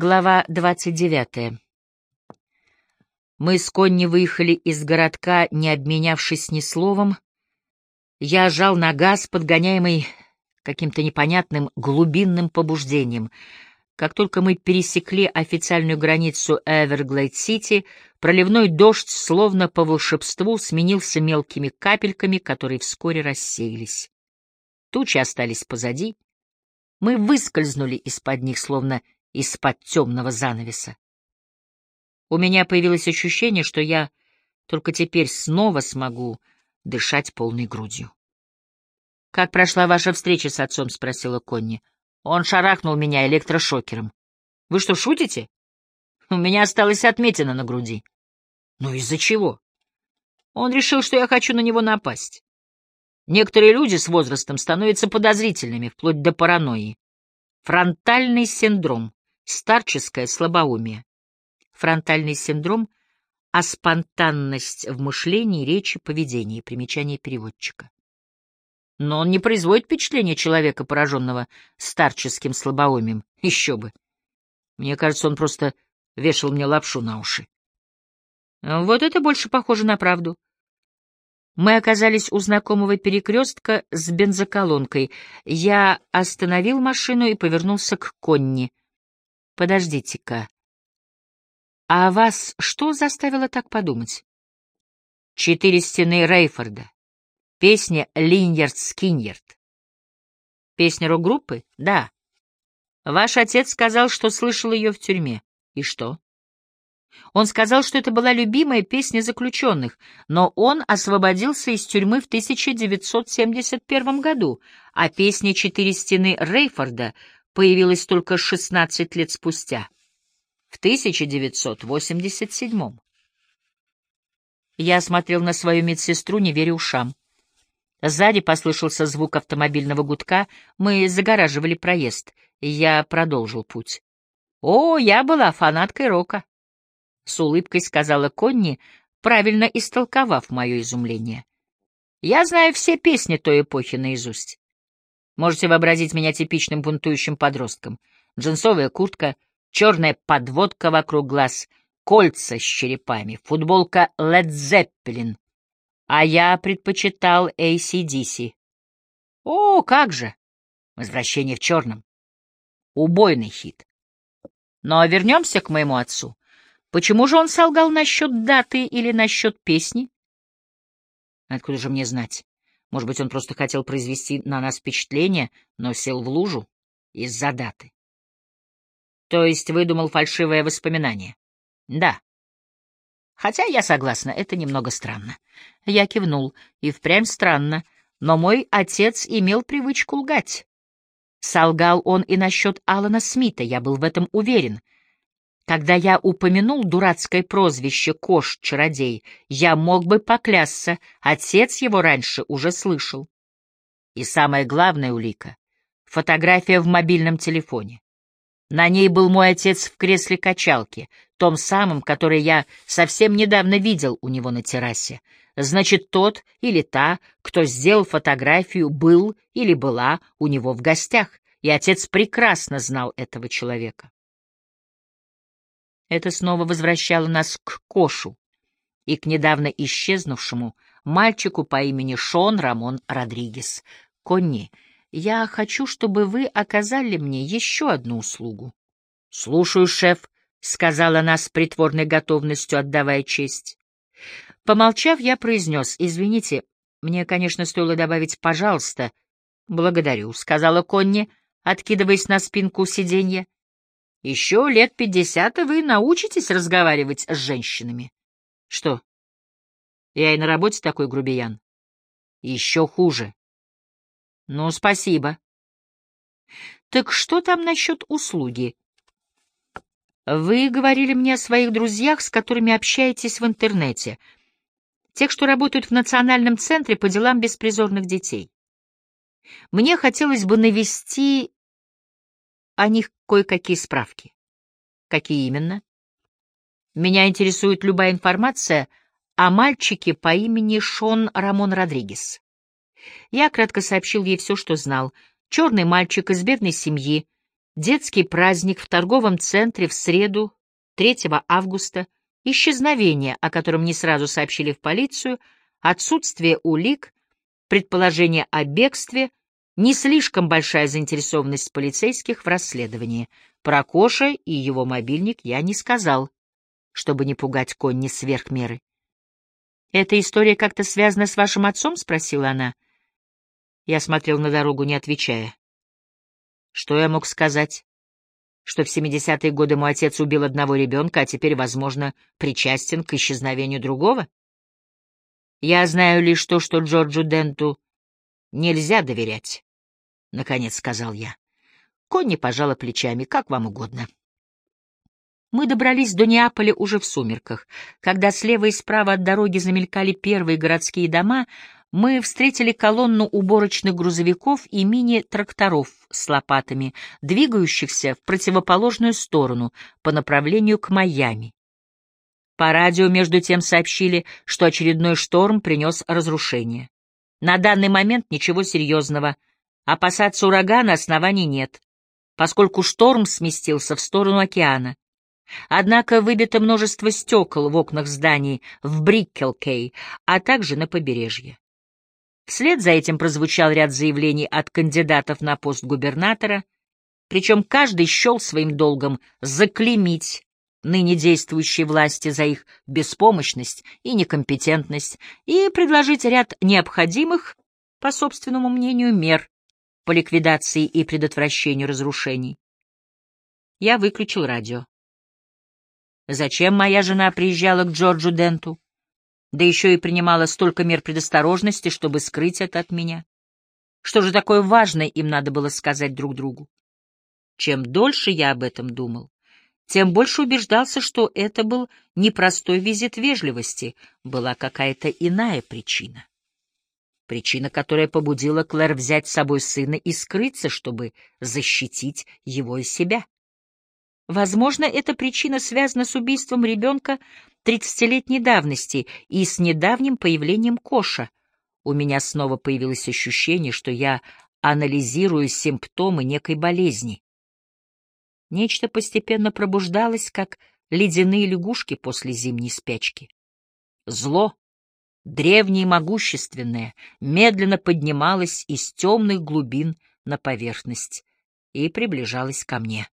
Глава 29. Мы с Конни выехали из городка, не обменявшись ни словом. Я жал на газ, подгоняемый каким-то непонятным глубинным побуждением. Как только мы пересекли официальную границу Эверглейд-Сити, проливной дождь, словно по волшебству, сменился мелкими капельками, которые вскоре рассеялись. Тучи остались позади. Мы выскользнули из-под них, словно из-под темного занавеса. У меня появилось ощущение, что я только теперь снова смогу дышать полной грудью. — Как прошла ваша встреча с отцом? — спросила Конни. Он шарахнул меня электрошокером. — Вы что, шутите? У меня осталась отметина на груди. — Ну из-за чего? Он решил, что я хочу на него напасть. Некоторые люди с возрастом становятся подозрительными, вплоть до паранойи. Фронтальный синдром. Старческое слабоумие. Фронтальный синдром — а спонтанность в мышлении, речи, поведении. Примечание переводчика. Но он не производит впечатления человека, пораженного старческим слабоумием. Еще бы. Мне кажется, он просто вешал мне лапшу на уши. Вот это больше похоже на правду. Мы оказались у знакомого перекрестка с бензоколонкой. Я остановил машину и повернулся к Конни. Подождите-ка. А вас что заставило так подумать? Четыре стены Рейфорда. Песня Линьярд Скиньярд. Песня рок-группы? Да. Ваш отец сказал, что слышал ее в тюрьме. И что? Он сказал, что это была любимая песня заключенных, но он освободился из тюрьмы в 1971 году, а песня «Четыре стены Рейфорда» появилась только 16 лет спустя, в 1987 Я смотрел на свою медсестру, не веря ушам. Сзади послышался звук автомобильного гудка, мы загораживали проезд. Я продолжил путь. «О, я была фанаткой рока», — с улыбкой сказала Конни, правильно истолковав мое изумление. «Я знаю все песни той эпохи наизусть. Можете вообразить меня типичным бунтующим подростком. Джинсовая куртка, черная подводка вокруг глаз, кольца с черепами, футболка Led Zeppelin. А я предпочитал ACDC. О, как же! Возвращение в черном. Убойный хит. Но вернемся к моему отцу. Почему же он солгал насчет даты или насчет песни? Откуда же мне знать? Может быть, он просто хотел произвести на нас впечатление, но сел в лужу из-за даты. То есть выдумал фальшивое воспоминание? Да. Хотя я согласна, это немного странно. Я кивнул, и впрямь странно, но мой отец имел привычку лгать. Солгал он и насчет Алана Смита, я был в этом уверен — когда я упомянул дурацкое прозвище «Кош-чародей», я мог бы поклясться, отец его раньше уже слышал. И самая главная улика — фотография в мобильном телефоне. На ней был мой отец в кресле качалки, том самом, который я совсем недавно видел у него на террасе. Значит, тот или та, кто сделал фотографию, был или была у него в гостях, и отец прекрасно знал этого человека. Это снова возвращало нас к Кошу и к недавно исчезнувшему мальчику по имени Шон Рамон Родригес. Конни, я хочу, чтобы вы оказали мне еще одну услугу. — Слушаю, шеф, — сказала она с притворной готовностью, отдавая честь. Помолчав, я произнес, — извините, мне, конечно, стоило добавить «пожалуйста». — Благодарю, — сказала Конни, откидываясь на спинку сиденья. Еще лет пятьдесят, и вы научитесь разговаривать с женщинами. Что? Я и на работе такой грубиян. Еще хуже. Ну, спасибо. Так что там насчет услуги? Вы говорили мне о своих друзьях, с которыми общаетесь в интернете. Тех, что работают в Национальном центре по делам беспризорных детей. Мне хотелось бы навести о них кое-какие справки. Какие именно? Меня интересует любая информация о мальчике по имени Шон Рамон Родригес. Я кратко сообщил ей все, что знал. Черный мальчик из бедной семьи, Детский праздник в торговом центре в среду, 3 августа, исчезновение, о котором не сразу сообщили в полицию, отсутствие улик, предположение о бегстве, не слишком большая заинтересованность полицейских в расследовании. Про Коша и его мобильник я не сказал, чтобы не пугать Конни сверх меры. «Эта история как-то связана с вашим отцом?» — спросила она. Я смотрел на дорогу, не отвечая. Что я мог сказать? Что в 70-е годы мой отец убил одного ребенка, а теперь, возможно, причастен к исчезновению другого? Я знаю лишь то, что Джорджу Денту нельзя доверять, — наконец сказал я. Конни пожала плечами, как вам угодно. Мы добрались до Неаполя уже в сумерках. Когда слева и справа от дороги замелькали первые городские дома, мы встретили колонну уборочных грузовиков и мини-тракторов с лопатами, двигающихся в противоположную сторону по направлению к Майами. По радио, между тем, сообщили, что очередной шторм принес разрушение. На данный момент ничего серьезного. Опасаться урагана оснований нет, поскольку шторм сместился в сторону океана. Однако выбито множество стекол в окнах зданий в Бриккелкей, а также на побережье. Вслед за этим прозвучал ряд заявлений от кандидатов на пост губернатора, причем каждый счел своим долгом заклеймить ныне действующие власти за их беспомощность и некомпетентность и предложить ряд необходимых, по собственному мнению, мер по ликвидации и предотвращению разрушений. Я выключил радио. Зачем моя жена приезжала к Джорджу Денту? да еще и принимала столько мер предосторожности, чтобы скрыть это от меня. Что же такое важное им надо было сказать друг другу? Чем дольше я об этом думал, тем больше убеждался, что это был не простой визит вежливости, была какая-то иная причина. Причина, которая побудила Клэр взять с собой сына и скрыться, чтобы защитить его и себя. Возможно, эта причина связана с убийством ребенка тридцатилетней давности и с недавним появлением Коша. У меня снова появилось ощущение, что я анализирую симптомы некой болезни. Нечто постепенно пробуждалось, как ледяные лягушки после зимней спячки. Зло, древнее и могущественное, медленно поднималось из темных глубин на поверхность и приближалось ко мне.